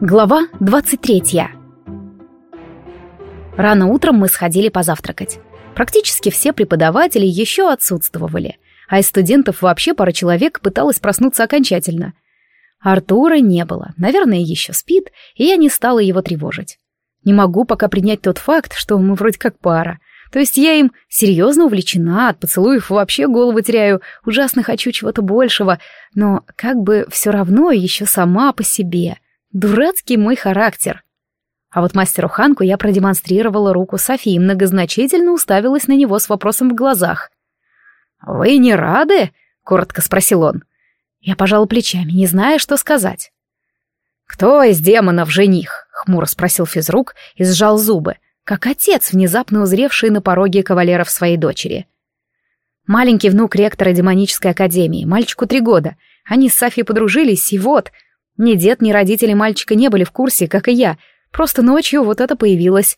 Глава 23 Рано утром мы сходили позавтракать. Практически все преподаватели еще отсутствовали, а из студентов вообще пара человек пыталась проснуться окончательно. Артура не было, наверное, еще спит, и я не стала его тревожить. Не могу пока принять тот факт, что мы вроде как пара. То есть я им серьезно увлечена, от поцелуев вообще голову теряю, ужасно хочу чего-то большего, но как бы все равно еще сама по себе — Дурацкий мой характер. А вот мастеру Ханку я продемонстрировала руку Софии и многозначительно уставилась на него с вопросом в глазах. «Вы не рады?» — коротко спросил он. Я пожала плечами, не зная, что сказать. «Кто из демонов жених?» — хмуро спросил физрук и сжал зубы, как отец, внезапно узревший на пороге кавалеров своей дочери. Маленький внук ректора демонической академии, мальчику три года. Они с Софией подружились, и вот — ни дед, ни родители мальчика не были в курсе, как и я, просто ночью вот это появилось.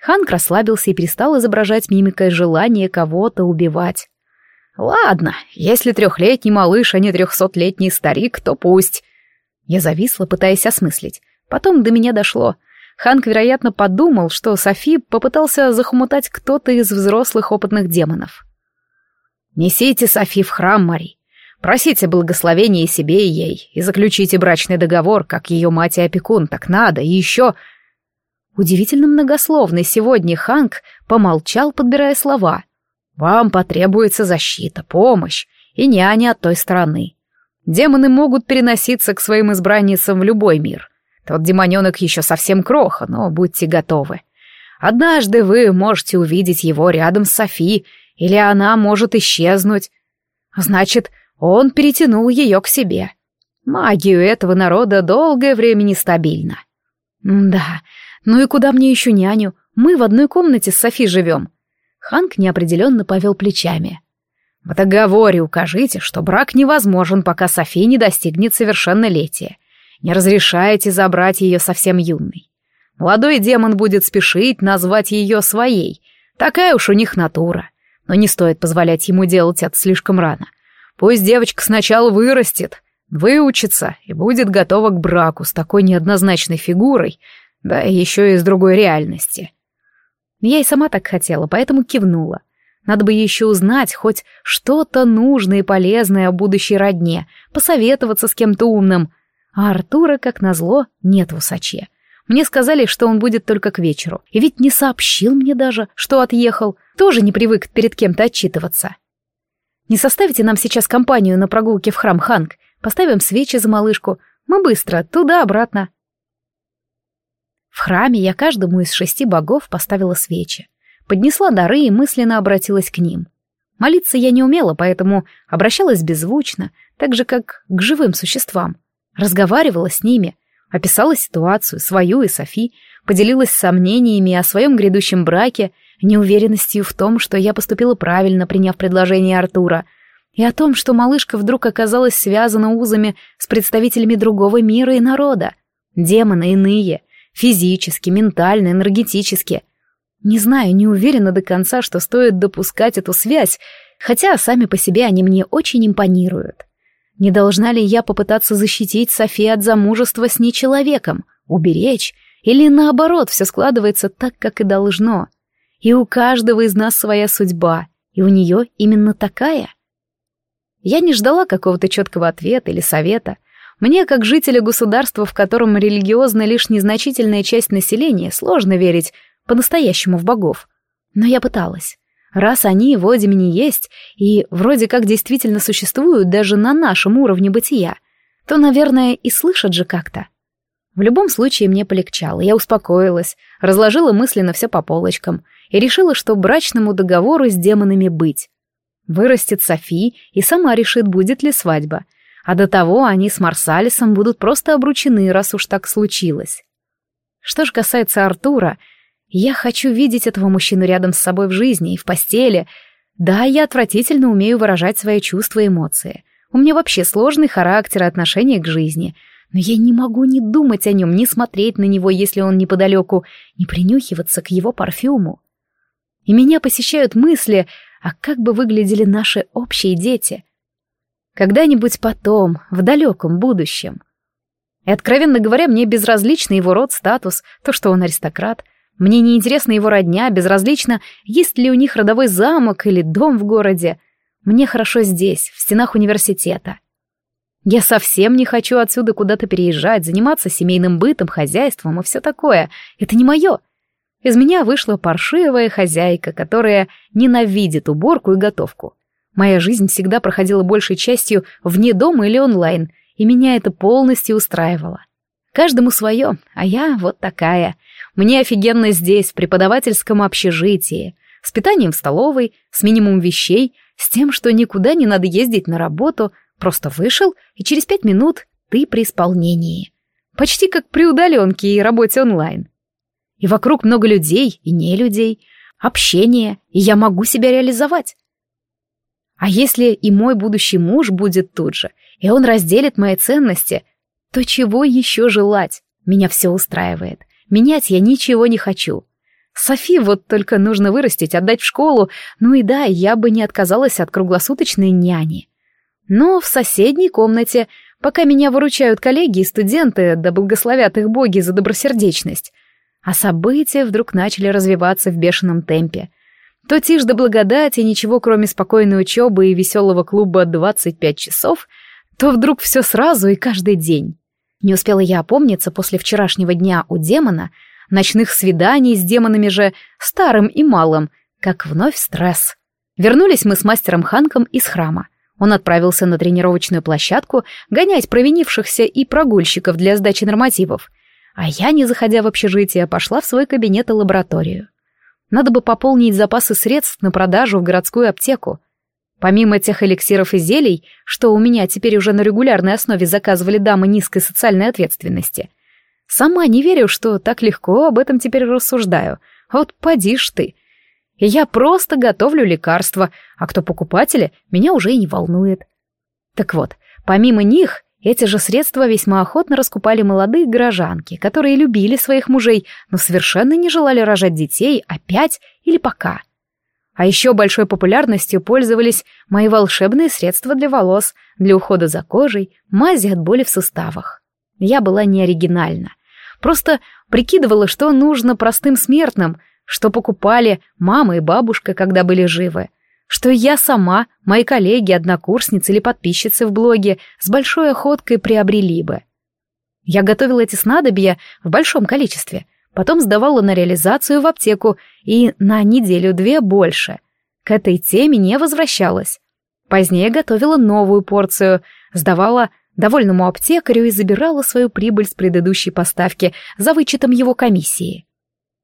Ханк расслабился и перестал изображать мимикой желание кого-то убивать. «Ладно, если трехлетний малыш, а не трехсотлетний старик, то пусть». Я зависла, пытаясь осмыслить. Потом до меня дошло. Ханк, вероятно, подумал, что Софи попытался захомутать кто-то из взрослых опытных демонов. «Несите Софи в храм, Мари. Просите благословения себе и ей, и заключите брачный договор, как ее мать и опекун, так надо, и еще...» Удивительно многословный сегодня Ханк помолчал, подбирая слова. «Вам потребуется защита, помощь и няня от той стороны. Демоны могут переноситься к своим избранницам в любой мир. Тот демоненок еще совсем кроха, но будьте готовы. Однажды вы можете увидеть его рядом с Софи, или она может исчезнуть. Значит, он перетянул ее к себе. Магию этого народа долгое время нестабильна. Да, ну и куда мне еще няню? Мы в одной комнате с Софи живем. Ханк неопределенно повел плечами. В договоре укажите, что брак невозможен, пока Софи не достигнет совершеннолетия. Не разрешаете забрать ее совсем юной. Молодой демон будет спешить назвать ее своей. Такая уж у них натура. Но не стоит позволять ему делать это слишком рано. Пусть девочка сначала вырастет, выучится и будет готова к браку с такой неоднозначной фигурой, да еще и из другой реальности. Я и сама так хотела, поэтому кивнула. Надо бы еще узнать хоть что-то нужное и полезное о будущей родне, посоветоваться с кем-то умным. А Артура, как назло, нет в усаче. Мне сказали, что он будет только к вечеру. И ведь не сообщил мне даже, что отъехал. Тоже не привык перед кем-то отчитываться. Не составите нам сейчас компанию на прогулке в храм Ханг? Поставим свечи за малышку. Мы быстро, туда-обратно». В храме я каждому из шести богов поставила свечи. Поднесла дары и мысленно обратилась к ним. Молиться я не умела, поэтому обращалась беззвучно, так же, как к живым существам. Разговаривала с ними, описала ситуацию, свою и Софи, поделилась сомнениями о своем грядущем браке неуверенностью в том, что я поступила правильно, приняв предложение Артура, и о том, что малышка вдруг оказалась связана узами с представителями другого мира и народа. Демоны иные, физически, ментально, энергетически. Не знаю, не уверена до конца, что стоит допускать эту связь, хотя сами по себе они мне очень импонируют. Не должна ли я попытаться защитить Софи от замужества с нечеловеком, уберечь, или наоборот, все складывается так, как и должно? И у каждого из нас своя судьба, и у нее именно такая. Я не ждала какого-то четкого ответа или совета. Мне, как жителя государства, в котором религиозна лишь незначительная часть населения, сложно верить по-настоящему в богов. Но я пыталась. Раз они в Одимине есть и вроде как действительно существуют даже на нашем уровне бытия, то, наверное, и слышат же как-то. В любом случае мне полегчало, я успокоилась, разложила мысленно все по полочкам и решила, что брачному договору с демонами быть. Вырастет Софи и сама решит, будет ли свадьба. А до того они с Марсалисом будут просто обручены, раз уж так случилось. Что же касается Артура, я хочу видеть этого мужчину рядом с собой в жизни и в постели. Да, я отвратительно умею выражать свои чувства и эмоции. У меня вообще сложный характер и отношение к жизни — но я не могу не думать о нем, не смотреть на него, если он неподалеку, не принюхиваться к его парфюму и меня посещают мысли, а как бы выглядели наши общие дети. Когда-нибудь потом, в далеком будущем. И, откровенно говоря, мне безразлично его род, статус, то, что он аристократ. Мне не интересна его родня, безразлично, есть ли у них родовой замок или дом в городе. Мне хорошо здесь, в стенах университета. Я совсем не хочу отсюда куда-то переезжать, заниматься семейным бытом, хозяйством и все такое. Это не мое. Из меня вышла паршивая хозяйка, которая ненавидит уборку и готовку. Моя жизнь всегда проходила большей частью вне дома или онлайн, и меня это полностью устраивало. Каждому свое, а я вот такая. Мне офигенно здесь, в преподавательском общежитии, с питанием в столовой, с минимум вещей, с тем, что никуда не надо ездить на работу, просто вышел, и через пять минут ты при исполнении. Почти как при удаленке и работе онлайн. И вокруг много людей и не людей, общение, и я могу себя реализовать. А если и мой будущий муж будет тут же, и он разделит мои ценности, то чего еще желать? Меня все устраивает. Менять я ничего не хочу. Софи вот только нужно вырастить, отдать в школу. Ну и да, я бы не отказалась от круглосуточной няни. Но в соседней комнате, пока меня выручают коллеги и студенты, да благословят их боги за добросердечность. А события вдруг начали развиваться в бешеном темпе. То тишь да благодать, и ничего кроме спокойной учебы и веселого клуба 25 часов, то вдруг все сразу и каждый день. Не успела я опомниться после вчерашнего дня у демона, ночных свиданий с демонами же, старым и малым, как вновь стресс. Вернулись мы с мастером Ханком из храма. Он отправился на тренировочную площадку гонять провинившихся и прогульщиков для сдачи нормативов, а я, не заходя в общежитие, пошла в свой кабинет и лабораторию. Надо бы пополнить запасы средств на продажу в городскую аптеку. Помимо тех эликсиров и зелий, что у меня теперь уже на регулярной основе заказывали дамы низкой социальной ответственности, сама не верю, что так легко об этом теперь рассуждаю. Вот поди ж ты. Я просто готовлю лекарства, а кто покупатели, меня уже и не волнует. Так вот, помимо них, эти же средства весьма охотно раскупали молодые горожанки, которые любили своих мужей, но совершенно не желали рожать детей опять или пока. А еще большой популярностью пользовались мои волшебные средства для волос, для ухода за кожей, мази от боли в суставах. Я была не оригинальна. Просто прикидывала, что нужно простым смертным, что покупали мама и бабушка, когда были живы, что я сама, мои коллеги, однокурсницы или подписчицы в блоге с большой охоткой приобрели бы. Я готовила эти снадобья в большом количестве, потом сдавала на реализацию в аптеку и на неделю-две больше. К этой теме не возвращалась. Позднее готовила новую порцию, сдавала довольному аптекарю и забирала свою прибыль с предыдущей поставки за вычетом его комиссии.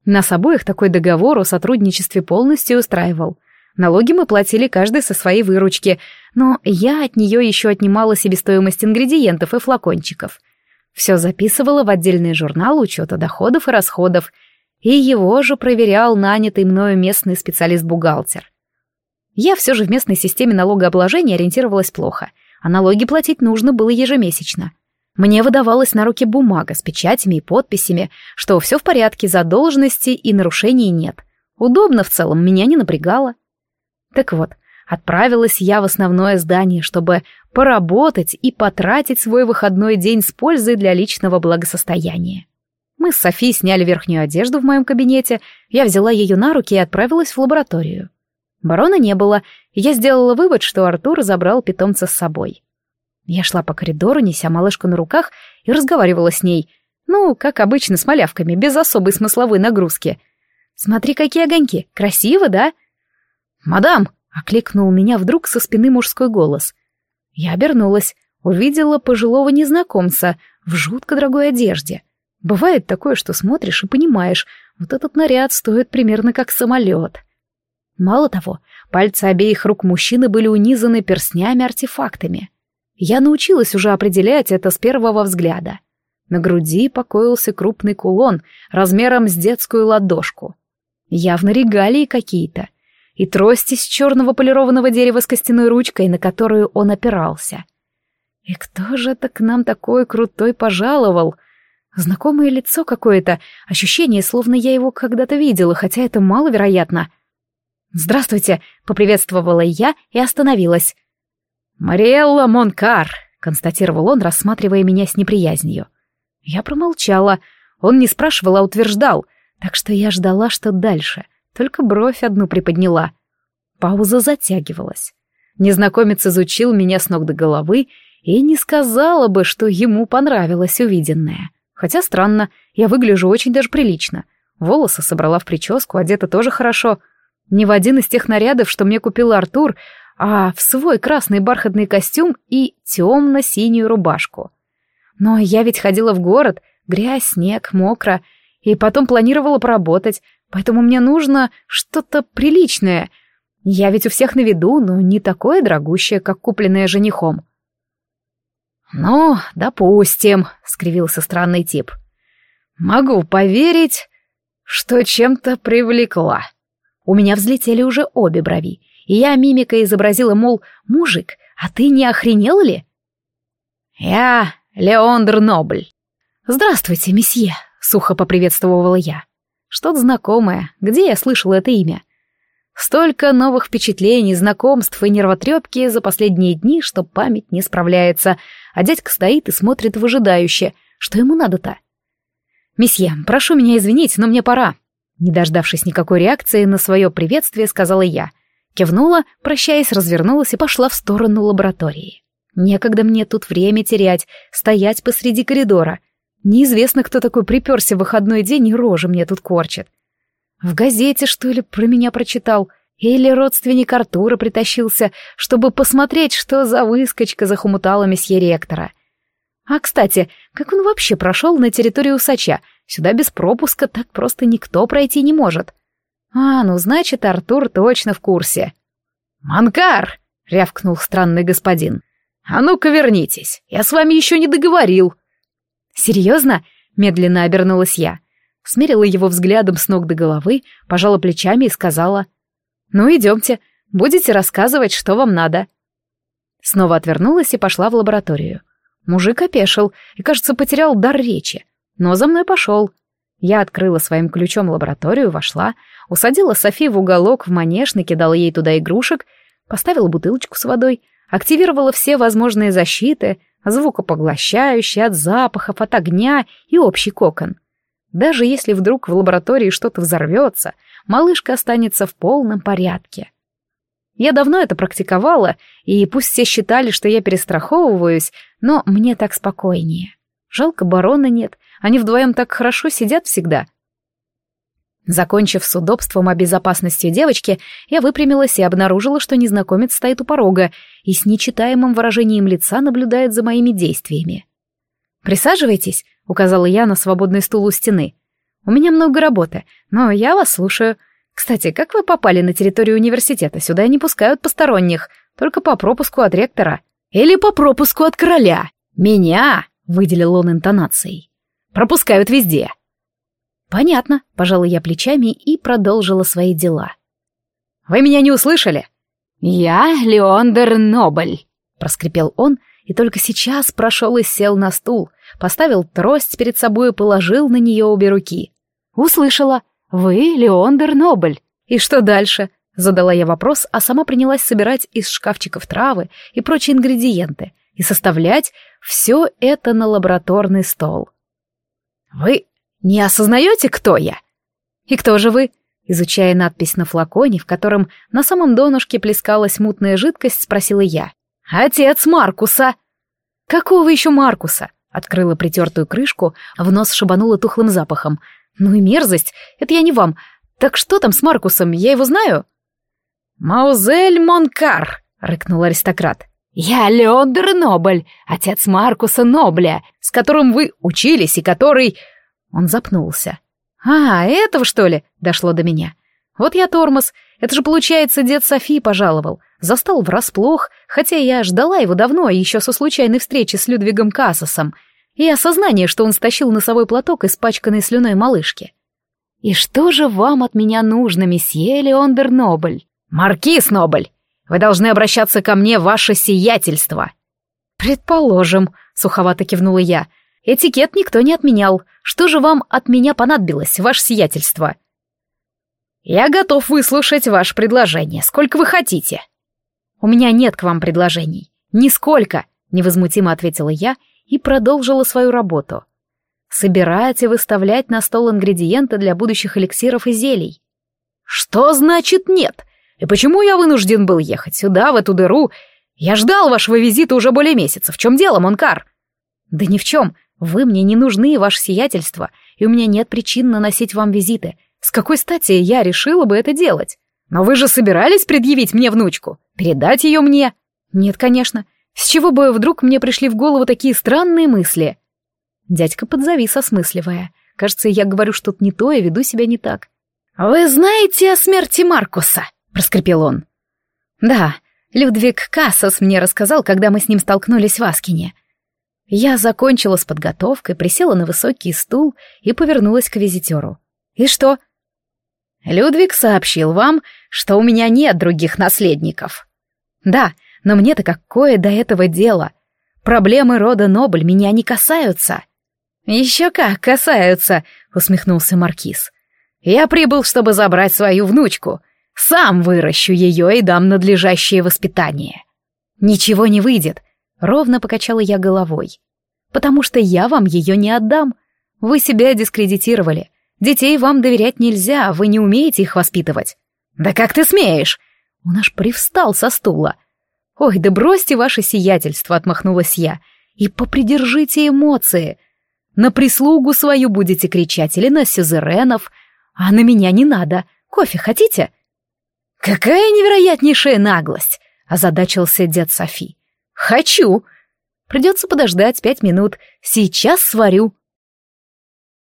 Нас обоих такой договор о сотрудничестве полностью устраивал. Налоги мы платили каждый со своей выручки, но я от нее еще отнимала себестоимость ингредиентов и флакончиков — все записывала в отдельный журнал учета доходов и расходов, и его же проверял нанятый мною местный специалист-бухгалтер. Я все же в местной системе налогообложения ориентировалась плохо, а налоги платить нужно было ежемесячно. Мне выдавалась на руки бумага с печатями и подписями, что все в порядке, задолженности и нарушений нет. Удобно в целом, меня не напрягало. Так вот, Отправилась я в основное здание, чтобы поработать и потратить свой выходной день с пользой для личного благосостояния. Мы с Софией сняли верхнюю одежду в моем кабинете, я взяла ее на руки и отправилась в лабораторию. Барона не было, я сделала вывод, что Артур забрал питомца с собой. Я шла по коридору, неся малышку на руках, и разговаривала с ней. Ну, как обычно, с малявками, без особой смысловой нагрузки. «Смотри, какие огоньки! Красиво, да?» «Мадам!» Окликнул меня вдруг со спины мужской голос. Я обернулась, увидела пожилого незнакомца в жутко дорогой одежде. Бывает такое, что смотришь и понимаешь, вот этот наряд стоит примерно как самолет. Мало того, пальцы обеих рук мужчины были унизаны перстнями-артефактами. Я научилась уже определять это с первого взгляда. На груди покоился крупный кулон размером с детскую ладошку. Явно регалии какие-то — и трость из черного полированного дерева с костяной ручкой, на которую он опирался. И кто же это к нам такой крутой пожаловал? Знакомое лицо какое-то, ощущение, словно я его когда-то видела, хотя это маловероятно. «Здравствуйте», — поприветствовала я и остановилась. «Мариэлла Монкар», — констатировал он, рассматривая меня с неприязнью. Я промолчала. Он не спрашивал, а утверждал. Так что я ждала, что дальше. Только бровь одну приподняла. Пауза затягивалась. Незнакомец изучил меня с ног до головы и не сказала бы, что ему понравилось увиденное. Хотя странно, я выгляжу очень даже прилично. Волосы собрала в прическу, одета тоже хорошо. Не в один из тех нарядов, что мне купил Артур, а в свой красный бархатный костюм и темно-синюю рубашку. Но я ведь ходила в город, грязь, снег, мокро, и потом планировала поработать, поэтому мне нужно что-то приличное. Я ведь у всех на виду, но не такое дорогущее, как купленное женихом. «Ну, допустим», — скривился странный тип. «Могу поверить, что чем-то привлекла». У меня взлетели уже обе брови, и я мимикой изобразила, мол, «Мужик, а ты не охренел ли?» «Я Леондр Нобль». «Здравствуйте, месье», — сухо поприветствовала я. «Что-то знакомое. Где я слышала это имя?» Столько новых впечатлений, знакомств и нервотрепки за последние дни, что память не справляется, а дядька стоит и смотрит выжидающе. Что ему надо-то? «Месье, прошу меня извинить, но мне пора». Не дождавшись никакой реакции на свое приветствие, сказала я. Кивнула, прощаясь, развернулась и пошла в сторону лаборатории. Некогда мне тут время терять, стоять посреди коридора. Неизвестно, кто такой приперся в выходной день и рожи мне тут корчит. В газете, что ли, про меня прочитал? Или родственник Артура притащился, чтобы посмотреть, что за выскочка захомутала месье ректора? А, кстати, как он вообще прошел на территорию усача? Сюда без пропуска так просто никто пройти не может. А, ну значит, Артур точно в курсе. «Манкар!» — рявкнул странный господин. «А ну-ка вернитесь, я с вами еще не договорил». «Серьезно?» — медленно обернулась я смерила его взглядом с ног до головы, пожала плечами и сказала, «Ну, идемте, будете рассказывать, что вам надо». Снова отвернулась и пошла в лабораторию. Мужик опешил и, кажется, потерял дар речи, но за мной пошел. Я открыла своим ключом лабораторию, вошла, усадила Софи в уголок в манеж, накидала ей туда игрушек, поставила бутылочку с водой, активировала все возможные защиты, звукопоглощающие от запахов, от огня и общий кокон. Даже если вдруг в лаборатории что-то взорвется, малышка останется в полном порядке. Я давно это практиковала, и пусть все считали, что я перестраховываюсь, но мне так спокойнее. Жалко, барона нет, они вдвоем так хорошо сидят всегда. Закончив с удобством о безопасности девочки, я выпрямилась и обнаружила, что незнакомец стоит у порога и с нечитаемым выражением лица наблюдает за моими действиями. «Присаживайтесь», — указала я на свободный стул у стены. «У меня много работы, но я вас слушаю. Кстати, как вы попали на территорию университета? Сюда не пускают посторонних, только по пропуску от ректора. Или по пропуску от короля. Меня!» — выделил он интонацией. «Пропускают везде». «Понятно», — пожала я плечами и продолжила свои дела. «Вы меня не услышали?» «Я Леондер Нобль», — проскрипел он, — и только сейчас прошел и сел на стул, поставил трость перед собой и положил на нее обе руки. «Услышала. Вы Леондер Нобль. И что дальше?» Задала я вопрос, а сама принялась собирать из шкафчиков травы и прочие ингредиенты и составлять все это на лабораторный стол. «Вы не осознаете, кто я?» «И кто же вы?» Изучая надпись на флаконе, в котором на самом донышке плескалась мутная жидкость, спросила я. «Отец Маркуса!» «Какого еще Маркуса?» Открыла притертую крышку, в нос шибанула тухлым запахом. «Ну и мерзость! Это я не вам. Так что там с Маркусом? Я его знаю?» «Маузель Монкар!» — рыкнул аристократ. «Я Леондер Нобль, отец Маркуса Нобля, с которым вы учились и который...» Он запнулся. «А, этого, что ли?» — дошло до меня. «Вот я тормоз. Это же, получается, дед Софии пожаловал. Застал врасплох, хотя я ждала его давно, еще со случайной встречи с Людвигом Кассосом, и осознание, что он стащил носовой платок, испачканный слюной малышки. «И что же вам от меня нужно, месье Леондер Нобль?» «Маркиз Нобль! Вы должны обращаться ко мне, ваше сиятельство!» «Предположим», — суховато кивнула я. «Этикет никто не отменял. Что же вам от меня понадобилось, ваше сиятельство?» «Я готов выслушать ваше предложение, сколько вы хотите», «У меня нет к вам предложений. Нисколько!» — невозмутимо ответила я и продолжила свою работу. собирать и выставлять на стол ингредиенты для будущих эликсиров и зелий. Что значит нет? И почему я вынужден был ехать сюда, в эту дыру? Я ждал вашего визита уже более месяца. В чем дело, Монкар? Да ни в чем. Вы мне не нужны, ваше сиятельство, и у меня нет причин наносить вам визиты. С какой стати я решила бы это делать? Но вы же собирались предъявить мне внучку? Передать ее мне? Нет, конечно. С чего бы вдруг мне пришли в голову такие странные мысли? Дядька подзавис, осмысливая. Кажется, я говорю что-то не то и веду себя не так. «Вы знаете о смерти Маркуса?» — проскрипел он. «Да, Людвиг Кассас мне рассказал, когда мы с ним столкнулись в Аскине. Я закончила с подготовкой, присела на высокий стул и повернулась к визитеру. «И что?» «Людвиг сообщил вам, что у меня нет других наследников». «Да, но мне-то какое до этого дело? Проблемы рода Нобль меня не касаются». «Еще как касаются», — усмехнулся Маркиз. «Я прибыл, чтобы забрать свою внучку. Сам выращу ее и дам надлежащее воспитание». «Ничего не выйдет», — ровно покачала я головой. «Потому что я вам ее не отдам. Вы себя дискредитировали. Детей вам доверять нельзя, вы не умеете их воспитывать». «Да как ты смеешь?» Он аж привстал со стула. «Ой, да бросьте ваше сиятельство», — отмахнулась я. «И попридержите эмоции. На прислугу свою будете кричать или на сюзеренов, а на меня не надо. Кофе хотите?» «Какая невероятнейшая наглость!» — озадачился дед Софи. «Хочу!» «Придется подождать пять минут. Сейчас сварю».